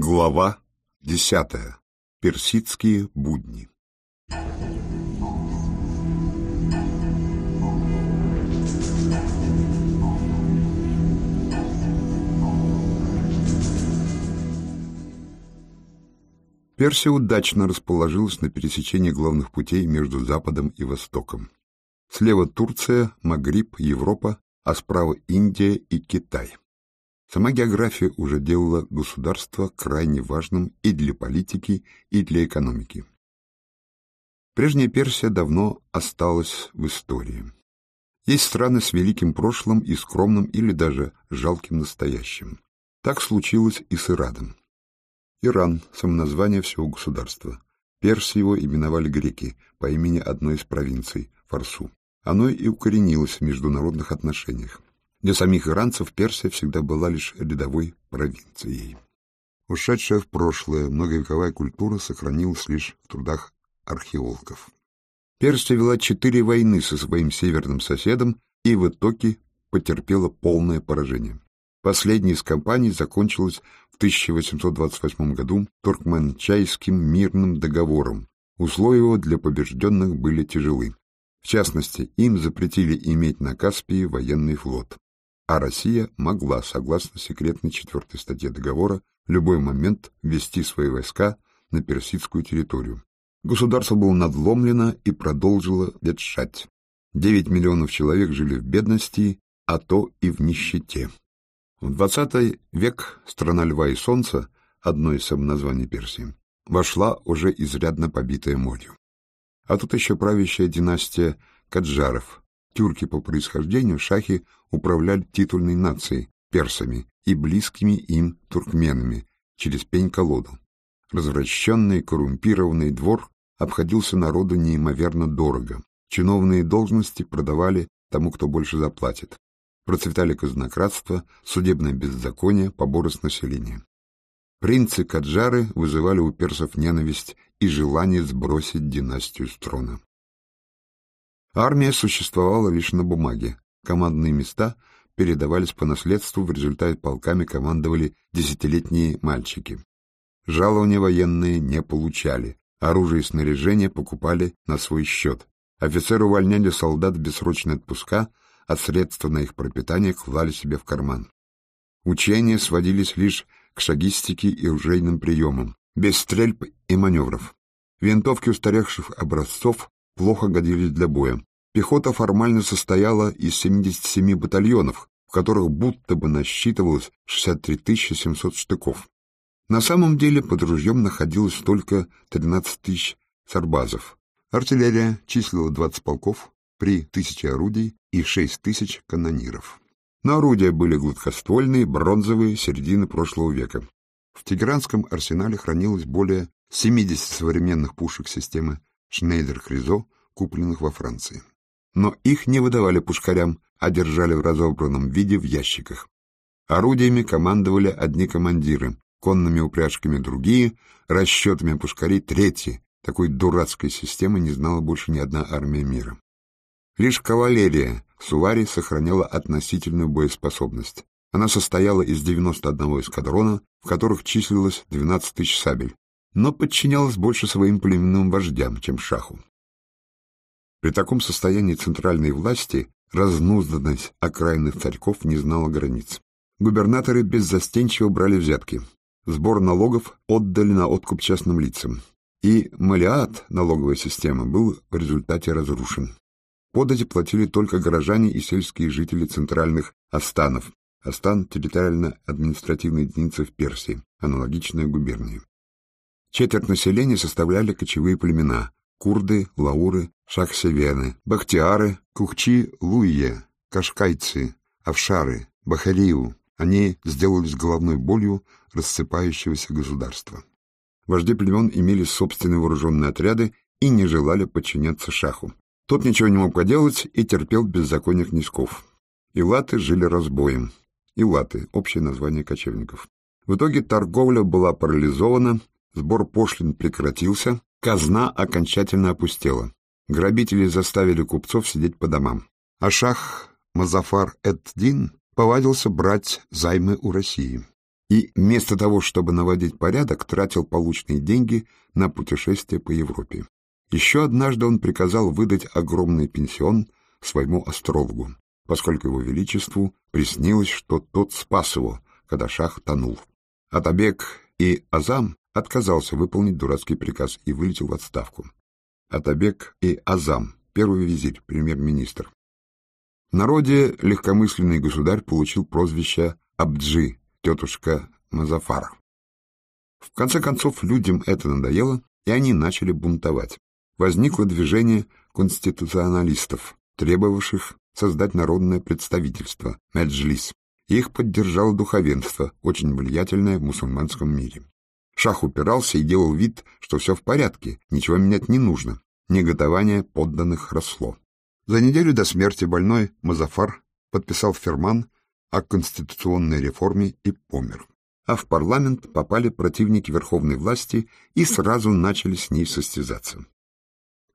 Глава десятая. Персидские будни. Персия удачно расположилась на пересечении главных путей между Западом и Востоком. Слева Турция, Магриб, Европа, а справа Индия и Китай. Сама география уже делала государство крайне важным и для политики, и для экономики. Прежняя Персия давно осталась в истории. Есть страны с великим прошлым и скромным или даже жалким настоящим. Так случилось и с Ирадом. Иран – самоназвание всего государства. Персию его именовали греки по имени одной из провинций – Фарсу. Оно и укоренилось в международных отношениях. Для самих иранцев Персия всегда была лишь рядовой провинцией. Ушедшая в прошлое многовековая культура сохранилась лишь в трудах археологов. Персия вела четыре войны со своим северным соседом и в итоге потерпела полное поражение. Последняя из кампаний закончилась в 1828 году Туркменчайским мирным договором. Условия для побежденных были тяжелы. В частности, им запретили иметь на Каспии военный флот а Россия могла, согласно секретной четвертой статье договора, в любой момент ввести свои войска на персидскую территорию. Государство было надломлено и продолжило ветшать. Девять миллионов человек жили в бедности, а то и в нищете. В двадцатый век страна льва и солнца, одно из самоназваний Персии, вошла уже изрядно побитая морью. А тут еще правящая династия Каджаров, Тюрки по происхождению шахи управляли титульной нацией, персами и близкими им туркменами через пень-колоду. Развращенный коррумпированный двор обходился народу неимоверно дорого. Чиновные должности продавали тому, кто больше заплатит. Процветали казнократство, судебное беззаконие, поборы с населения. Принцы-каджары вызывали у персов ненависть и желание сбросить династию с трона. Армия существовала лишь на бумаге. Командные места передавались по наследству, в результате полками командовали десятилетние мальчики. Жалования военные не получали, оружие и снаряжение покупали на свой счет. Офицеры увольняли солдат в бессрочные отпуска, а средства на их пропитание клали себе в карман. Учения сводились лишь к шагистике и ружейным приемам, без стрельб и маневров. Винтовки устаревших образцов плохо годились для боя, Пехота формально состояла из 77 батальонов, в которых будто бы насчитывалось 63 700 штыков. На самом деле под ружьем находилось только 13 тысяч сарбазов. Артиллерия числила 20 полков при тысяче орудий и 6 тысяч канониров. Но орудия были гладкоствольные, бронзовые, середины прошлого века. В Тегеранском арсенале хранилось более 70 современных пушек системы Шнейдер-Кризо, купленных во Франции но их не выдавали пушкарям, а держали в разобранном виде в ящиках. Орудиями командовали одни командиры, конными упряжками другие, расчетами пушкарей третьи. Такой дурацкой системы не знала больше ни одна армия мира. Лишь кавалерия Сувари сохраняла относительную боеспособность. Она состояла из 91 эскадрона, в которых числилось 12 тысяч сабель, но подчинялась больше своим племенным вождям, чем шаху. При таком состоянии центральной власти разнузданность окраинных царьков не знала границ. Губернаторы беззастенчиво брали взятки. Сбор налогов отдали на откуп частным лицам. И малиат, налоговая система, был в результате разрушен. Подати платили только горожане и сельские жители центральных астанов. Астан – территориально-административная единица в Персии, аналогичная губернии. Четверть населения составляли кочевые племена, курды, лауры, шахсевены, бахтиары, кухчи, луие, кашкайцы, авшары, бахалиу. Они сделались головной болью рассыпающегося государства. Вожди племен имели собственные вооруженные отряды и не желали подчиняться шаху. Тот ничего не мог поделать и терпел беззаконие князьков. Илаты жили разбоем. Илаты — общее название кочевников. В итоге торговля была парализована, сбор пошлин прекратился, Казна окончательно опустела. Грабители заставили купцов сидеть по домам. А шах Мазафар Эд-Дин повадился брать займы у России. и вместо того, чтобы наводить порядок, тратил полученные деньги на путешествие по Европе. Еще однажды он приказал выдать огромный пенсион своему астрологу, поскольку его величеству приснилось, что тот спас его, когда шах тонул. Атабек и Азам отказался выполнить дурацкий приказ и вылетел в отставку. Атабек и Азам, первый визирь, премьер-министр. В народе легкомысленный государь получил прозвище Абджи, тетушка Мазафара. В конце концов, людям это надоело, и они начали бунтовать. Возникло движение конституционалистов, требовавших создать народное представительство, Меджлис. Их поддержало духовенство, очень влиятельное в мусульманском мире. Шах упирался и делал вид, что все в порядке, ничего менять не нужно. Неготование подданных росло. За неделю до смерти больной Мазафар подписал ферман о конституционной реформе и помер. А в парламент попали противники верховной власти и сразу начали с ней состязаться.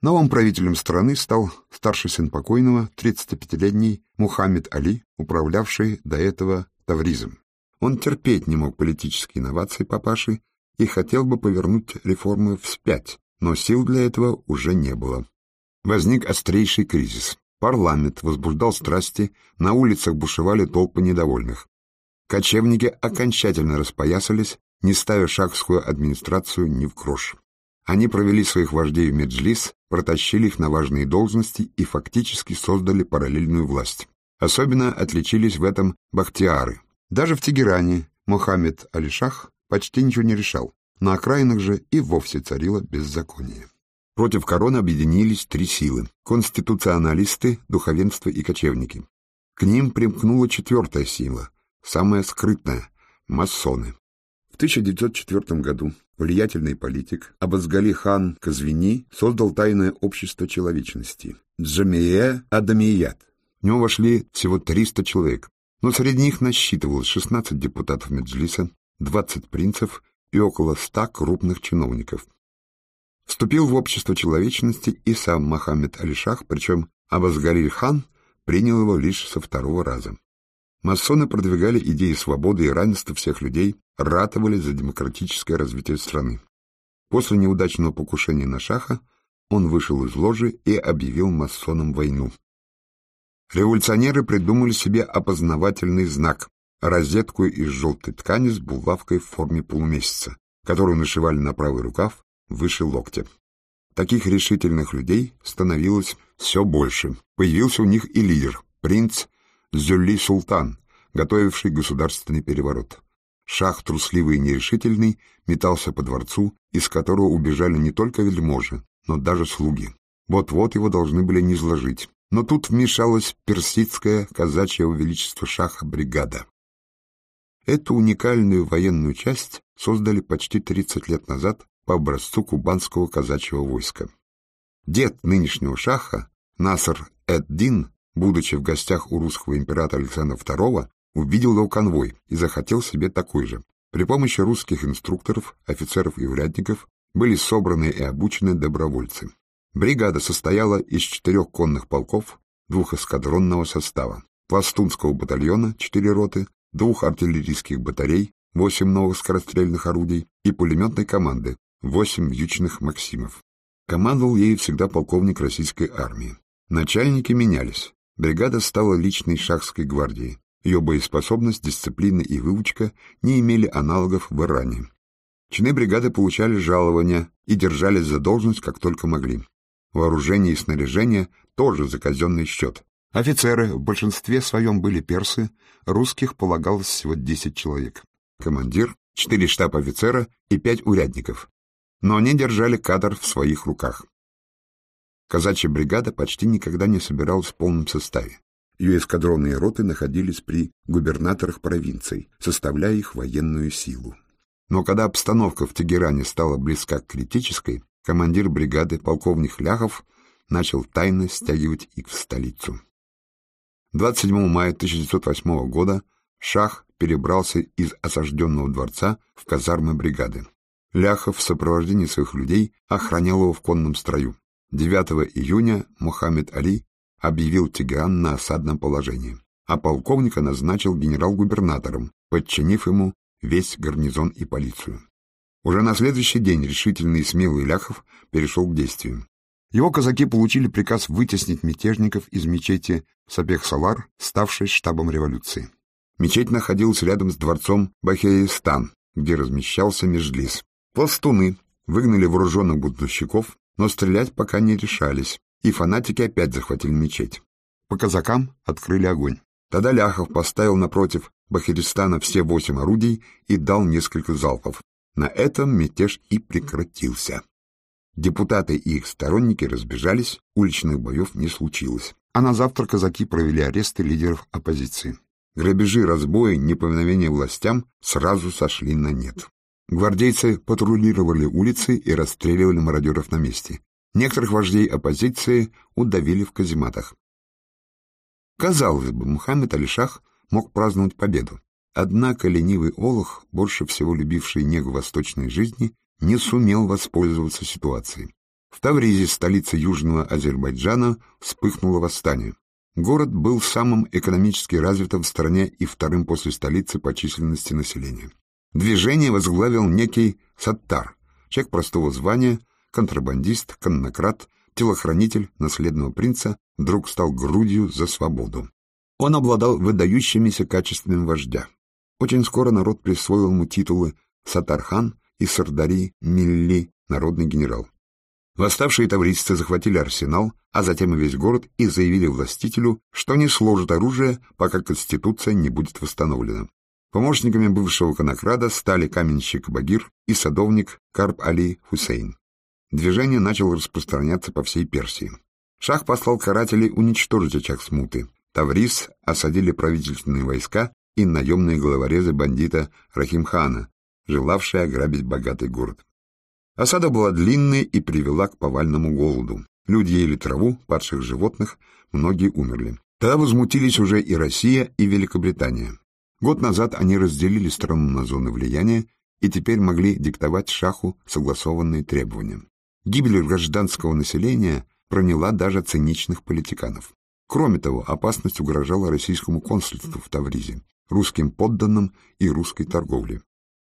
Новым правителем страны стал старший сын покойного, 35-летний Мухаммед Али, управлявший до этого Тавризом. Он терпеть не мог политические инновации папаши и хотел бы повернуть реформы вспять, но сил для этого уже не было. Возник острейший кризис. Парламент возбуждал страсти, на улицах бушевали толпы недовольных. Кочевники окончательно распоясались, не ставя шахскую администрацию ни в крош. Они провели своих вождей в Меджлис, протащили их на важные должности и фактически создали параллельную власть. Особенно отличились в этом бахтиары. Даже в Тегеране Мухаммед Алишах почти ничего не решал. На окраинах же и вовсе царило беззаконие. Против короны объединились три силы – конституционалисты, духовенство и кочевники. К ним примкнула четвертая сила, самая скрытная – масоны. В 1904 году влиятельный политик Абазгали хан Казвини создал тайное общество человечности – Джамие Адамият. В него вошли всего 300 человек, но среди них насчитывалось 16 депутатов Меджлиса, 20 принцев и около 100 крупных чиновников. Вступил в общество человечности и сам Мохаммед Алишах, причем Абазгалиль хан принял его лишь со второго раза. Масоны продвигали идеи свободы и равенства всех людей, ратовали за демократическое развитие страны. После неудачного покушения на Шаха он вышел из ложи и объявил масонам войну. Революционеры придумали себе опознавательный знак — розетку из желтой ткани с булавкой в форме полумесяца, которую нашивали на правый рукав выше локтя. Таких решительных людей становилось все больше. Появился у них и лидер, принц Зюлли Султан, готовивший государственный переворот. Шах, трусливый и нерешительный, метался по дворцу, из которого убежали не только вельможи, но даже слуги. Вот-вот его должны были низложить. Но тут вмешалась персидская казачьего величества Шаха бригада. Эту уникальную военную часть создали почти 30 лет назад по образцу кубанского казачьего войска. Дед нынешнего шаха, Наср эд-Дин, будучи в гостях у русского императора Александра II, увидел его конвой и захотел себе такой же. При помощи русских инструкторов, офицеров и урядников были собраны и обучены добровольцы. Бригада состояла из четырех конных полков, двух эскадронного состава, пластунского батальона, четыре роты, двух артиллерийских батарей, восемь новых скорострельных орудий и пулеметной команды, восемь вьючных «Максимов». Командовал ею всегда полковник российской армии. Начальники менялись. Бригада стала личной шахской гвардией. Ее боеспособность, дисциплина и выучка не имели аналогов в Иране. Чины бригады получали жалования и держались за должность, как только могли. Вооружение и снаряжение тоже за казенный счет. Офицеры в большинстве своем были персы, русских полагалось всего 10 человек. Командир, четыре штаб-офицера и пять урядников но они держали кадр в своих руках. Казачья бригада почти никогда не собиралась в полном составе. Ее эскадронные роты находились при губернаторах провинций, составляя их военную силу. Но когда обстановка в Тегеране стала близка к критической, командир бригады, полковник Ляхов, начал тайно стягивать их в столицу. 27 мая 1908 года Шах перебрался из осажденного дворца в казармы бригады. Ляхов в сопровождении своих людей охранял его в конном строю. 9 июня Мухаммед Али объявил Тегеран на осадном положении, а полковника назначил генерал-губернатором, подчинив ему весь гарнизон и полицию. Уже на следующий день решительный и смелый Ляхов перешел к действию. Его казаки получили приказ вытеснить мятежников из мечети Сабех-Салар, ставшей штабом революции. Мечеть находилась рядом с дворцом Бахеистан, где размещался Межлис. Пластуны выгнали вооруженных бунтовщиков, но стрелять пока не решались, и фанатики опять захватили мечеть. По казакам открыли огонь. Тогда Ляхов поставил напротив Бахиристана все восемь орудий и дал несколько залпов. На этом мятеж и прекратился. Депутаты и их сторонники разбежались, уличных боев не случилось. А на завтра казаки провели аресты лидеров оппозиции. Грабежи, разбои, неповиновение властям сразу сошли на нет. Гвардейцы патрулировали улицы и расстреливали мародеров на месте. Некоторых вождей оппозиции удавили в казематах. Казалось бы, Мухаммед Алишах мог праздновать победу. Однако ленивый Олух, больше всего любивший негу восточной жизни, не сумел воспользоваться ситуацией. В Тавризе, столице Южного Азербайджана, вспыхнуло восстание. Город был самым экономически развитым в стране и вторым после столицы по численности населения. Движение возглавил некий Саттар, человек простого звания, контрабандист, коннократ, телохранитель наследного принца, вдруг стал грудью за свободу. Он обладал выдающимися качествами вождя. Очень скоро народ присвоил ему титулы Сатархан и Сардари Милли, народный генерал. Восставшие тавристы захватили арсенал, а затем и весь город, и заявили властителю, что не сложат оружие, пока Конституция не будет восстановлена. Помощниками бывшего конокрада стали каменщик Багир и садовник Карп Али Хусейн. Движение начало распространяться по всей Персии. Шах послал карателей уничтожить очаг смуты. Таврис осадили правительственные войска и наемные головорезы бандита Рахимхана, желавшие ограбить богатый город. Осада была длинной и привела к повальному голоду. Люди ели траву, падших животных, многие умерли. Тогда возмутились уже и Россия, и Великобритания. Год назад они разделили страну на зоны влияния и теперь могли диктовать шаху согласованные требования. Гибель гражданского населения проняла даже циничных политиканов. Кроме того, опасность угрожала российскому консульству в Тавризе, русским подданным и русской торговле.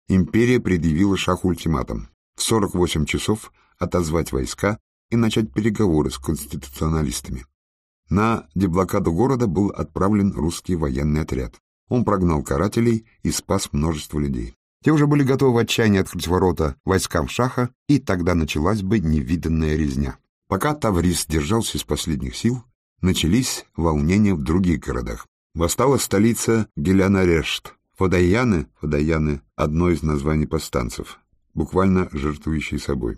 Империя предъявила шаху ультиматум в 48 часов отозвать войска и начать переговоры с конституционалистами. На деблокаду города был отправлен русский военный отряд. Он прогнал карателей и спас множество людей. Те уже были готовы в отчаянии открыть ворота войскам Шаха, и тогда началась бы невиданная резня. Пока Таврис держался из последних сил, начались волнения в других городах. Восстала столица Гелянарешт. Фадаяны, Фадаяны — одно из названий повстанцев, буквально жертвующие собой.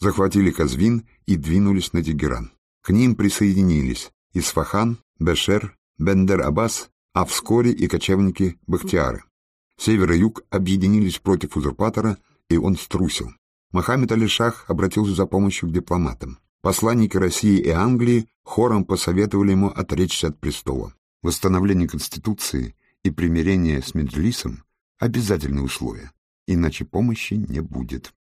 Захватили Казвин и двинулись на Тегеран. К ним присоединились Исфахан, Бешер, Бендер-Аббас, а вскоре и кочевники Бахтиары. Север и юг объединились против узурпатора, и он струсил. Мохаммед Али-Шах обратился за помощью к дипломатам. Посланники России и Англии хором посоветовали ему отречься от престола. Восстановление Конституции и примирение с Меджлисом — обязательные условия иначе помощи не будет.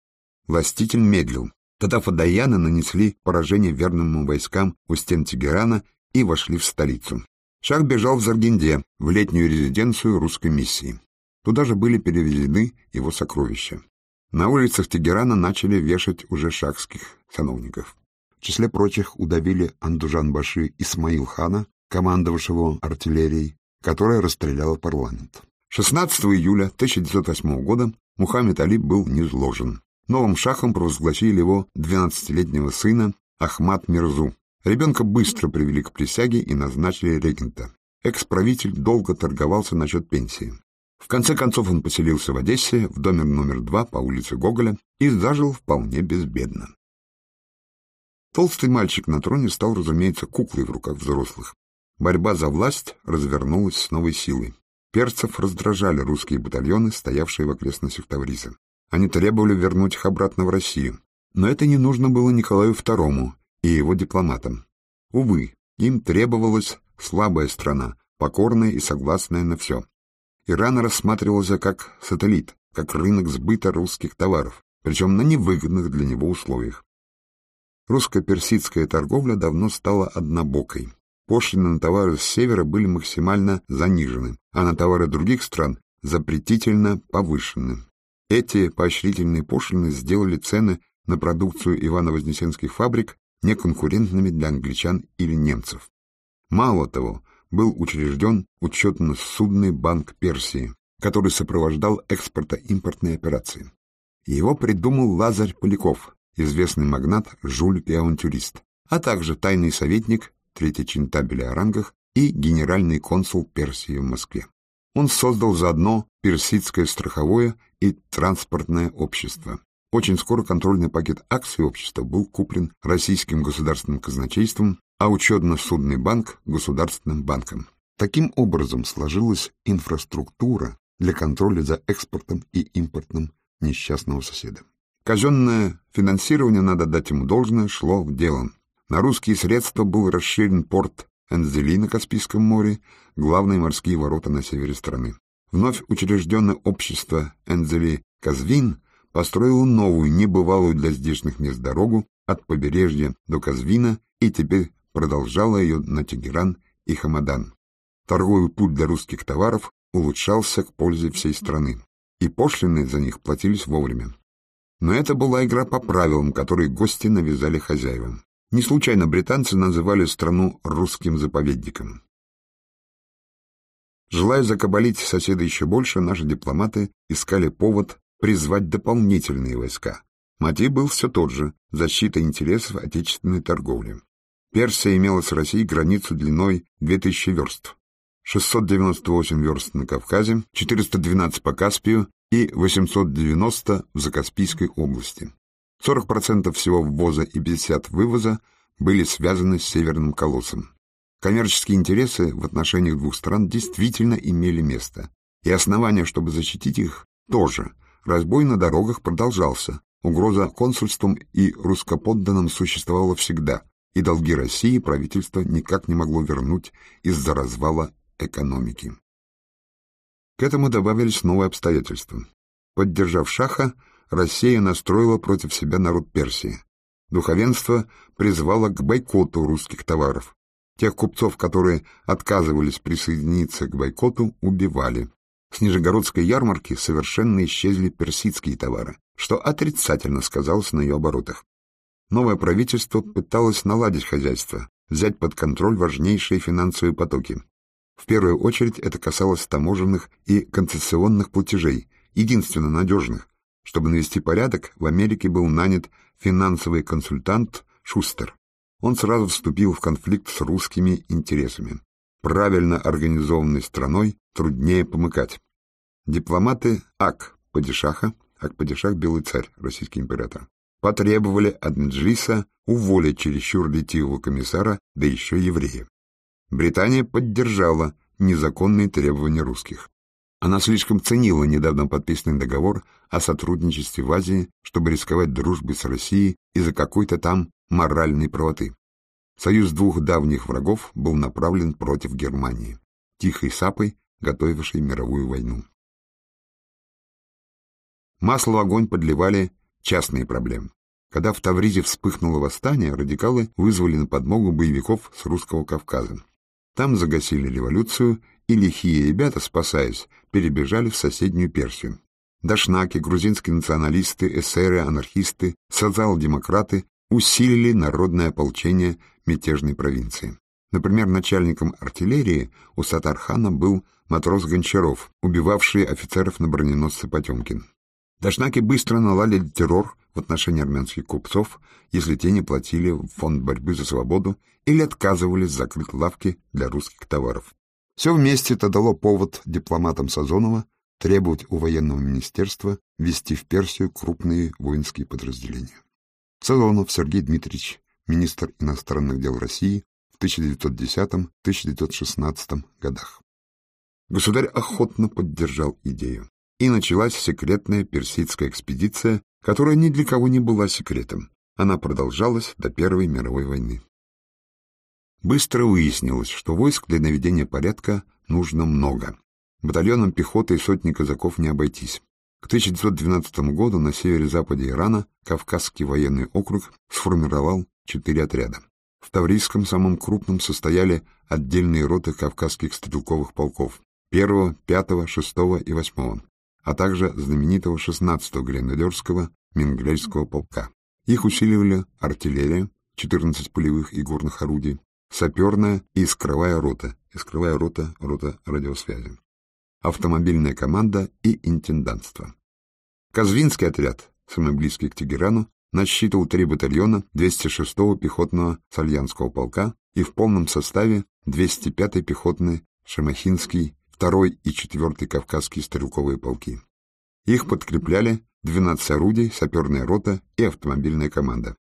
Властитель медлил. Тогда фадаяны нанесли поражение верным войскам у стен Тегерана и вошли в столицу. Шах бежал в Заргинде, в летнюю резиденцию русской миссии. Туда же были перевезены его сокровища. На улицах Тегерана начали вешать уже шахских сановников. В числе прочих удавили Андужан-Баши Исмаил-хана, командовавшего артиллерией, которая расстреляла парламент. 16 июля 1908 года Мухаммед Али был низложен. Новым шахом провозгласили его 12-летнего сына Ахмад Мирзу. Ребенка быстро привели к присяге и назначили регента. Экс-правитель долго торговался насчет пенсии. В конце концов он поселился в Одессе, в доме номер два по улице Гоголя, и зажил вполне безбедно. Толстый мальчик на троне стал, разумеется, куклой в руках взрослых. Борьба за власть развернулась с новой силой. Перцев раздражали русские батальоны, стоявшие в окрестностях Тавриса. Они требовали вернуть их обратно в Россию. Но это не нужно было Николаю II и его дипломатам. Увы, им требовалась слабая страна, покорная и согласная на все. Иран рассматривался как сателлит, как рынок сбыта русских товаров, причем на невыгодных для него условиях. Русско-персидская торговля давно стала однобокой. Пошлины на товары с севера были максимально занижены, а на товары других стран запретительно повышены. Эти поощрительные пошлины сделали цены на продукцию Ивано-Вознесенских фабрик неконкурентными для англичан или немцев. Мало того, был учрежден учетно-судный банк Персии, который сопровождал экспорто-импортные операции. Его придумал Лазарь Поляков, известный магнат, жуль и авантюрист, а также тайный советник, третий чин табеля о рангах и генеральный консул Персии в Москве. Он создал заодно персидское страховое и транспортное общество. Очень скоро контрольный пакет акций общества был куплен российским государственным казначейством, а учетно-судный банк – государственным банком. Таким образом сложилась инфраструктура для контроля за экспортом и импортом несчастного соседа. Казенное финансирование, надо дать ему должное, шло в дело. На русские средства был расширен порт Энзели на Каспийском море, главные морские ворота на севере страны. Вновь учрежденное общество Энзели-Казвин построило новую, небывалую для здешних мест дорогу от побережья до Казвина и теперь продолжало ее на Тегеран и Хамадан. Торговый путь для русских товаров улучшался к пользе всей страны, и пошлины за них платились вовремя. Но это была игра по правилам, которые гости навязали хозяевам. Не случайно британцы называли страну русским заповедником. Желая закабалить соседа еще больше, наши дипломаты искали повод призвать дополнительные войска. Мотив был все тот же – защита интересов отечественной торговли. Персия имела с Россией границу длиной 2000 верст, 698 верст на Кавказе, 412 по Каспию и 890 в Закаспийской области. 40% всего ввоза и 50% вывоза были связаны с Северным колоссом. Коммерческие интересы в отношениях двух стран действительно имели место, и основания, чтобы защитить их, тоже. Разбой на дорогах продолжался, угроза консульством и русскоподданным существовала всегда, и долги России правительство никак не могло вернуть из-за развала экономики. К этому добавились новые обстоятельства. Поддержав Шаха, Россия настроила против себя народ Персии. Духовенство призвало к бойкоту русских товаров. Тех купцов, которые отказывались присоединиться к бойкоту, убивали. С Нижегородской ярмарки совершенно исчезли персидские товары, что отрицательно сказалось на ее оборотах. Новое правительство пыталось наладить хозяйство, взять под контроль важнейшие финансовые потоки. В первую очередь это касалось таможенных и концессионных платежей, единственно надежных, чтобы навести порядок, в Америке был нанят финансовый консультант Шустер. Он сразу вступил в конфликт с русскими интересами. Правильно организованной страной труднее помыкать. Дипломаты ак Падишаха, ак-Падишах – белый царь, российский император, потребовали от Меджлиса уволить чересчур ретивого комиссара, да еще еврея. Британия поддержала незаконные требования русских. Она слишком ценила недавно подписанный договор о сотрудничестве в Азии, чтобы рисковать дружбой с Россией из-за какой-то там моральной правоты. Союз двух давних врагов был направлен против Германии, тихой сапой, готовившей мировую войну. Масло в огонь подливали частные проблемы. Когда в Тавризе вспыхнуло восстание, радикалы вызвали на подмогу боевиков с русского Кавказа. Там загасили революцию и лихие ребята, спасаясь, перебежали в соседнюю Персию. Дашнаки, грузинские националисты, эсеры, анархисты, социал-демократы усилили народное ополчение мятежной провинции. Например, начальником артиллерии у Сатархана был матрос Гончаров, убивавший офицеров на броненосце Потемкин. Дашнаки быстро наладили террор в отношении армянских купцов, если те не платили в фонд борьбы за свободу или отказывались закрыть лавки для русских товаров. Все вместе это дало повод дипломатам Сазонова требовать у военного министерства ввести в Персию крупные воинские подразделения. Сазонов Сергей Дмитриевич, министр иностранных дел России в 1910-1916 годах. Государь охотно поддержал идею, и началась секретная персидская экспедиция, которая ни для кого не была секретом. Она продолжалась до Первой мировой войны. Быстро выяснилось, что войск для наведения порядка нужно много. Батальоном пехоты и сотни казаков не обойтись. К 1912 году на севере-западе Ирана Кавказский военный округ сформировал четыре отряда. В Таврийском самом крупном состояли отдельные роты кавказских стрелковых полков. 1, 5, 6 и 8, а также знаменитого 16-го гренадерского Менгрельского полка. Их усиливали артиллерия, 14 полевых и горных орудий, саперная и искровая рота, искровая рота, рота радиосвязи, автомобильная команда и интендантство. Казвинский отряд, самый близкий к Тегерану, насчитывал три батальона 206-го пехотного Сальянского полка и в полном составе 205-й пехотный Шамахинский, 2-й и 4-й Кавказские стрелковые полки. Их подкрепляли 12 орудий, саперная рота и автомобильная команда.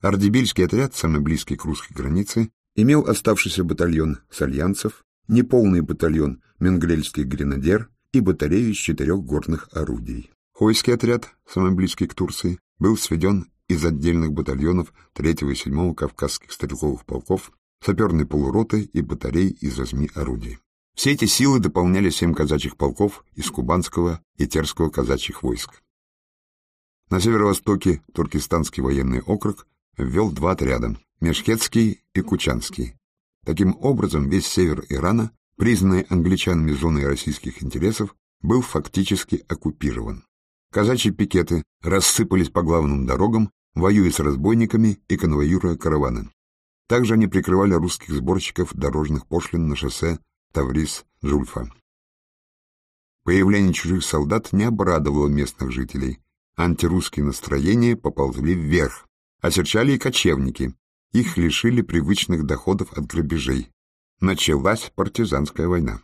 Ардебильский отряд, самый близкий к русской границе, имел оставшийся батальон сальянцев, неполный батальон Менгрельский гренадер и батарею из четырех горных орудий. Хойский отряд, самый близкий к Турции, был сведен из отдельных батальонов 3 и 7 Кавказских стрелковых полков, саперной полуроты и батарей из восьми орудий. Все эти силы дополняли семь казачьих полков из Кубанского и Терского казачьих войск. На северо-востоке Туркестанский военный округ ввел два отряда – Мешхетский и Кучанский. Таким образом, весь север Ирана, признанный англичанами зоной российских интересов, был фактически оккупирован. Казачьи пикеты рассыпались по главным дорогам, воюя с разбойниками и конвоируя караваны. Также они прикрывали русских сборщиков дорожных пошлин на шоссе Таврис-Жульфа. Появление чужих солдат не обрадовало местных жителей. Антирусские настроения поползли вверх. Осерчали и кочевники. Их лишили привычных доходов от грабежей. Началась партизанская война.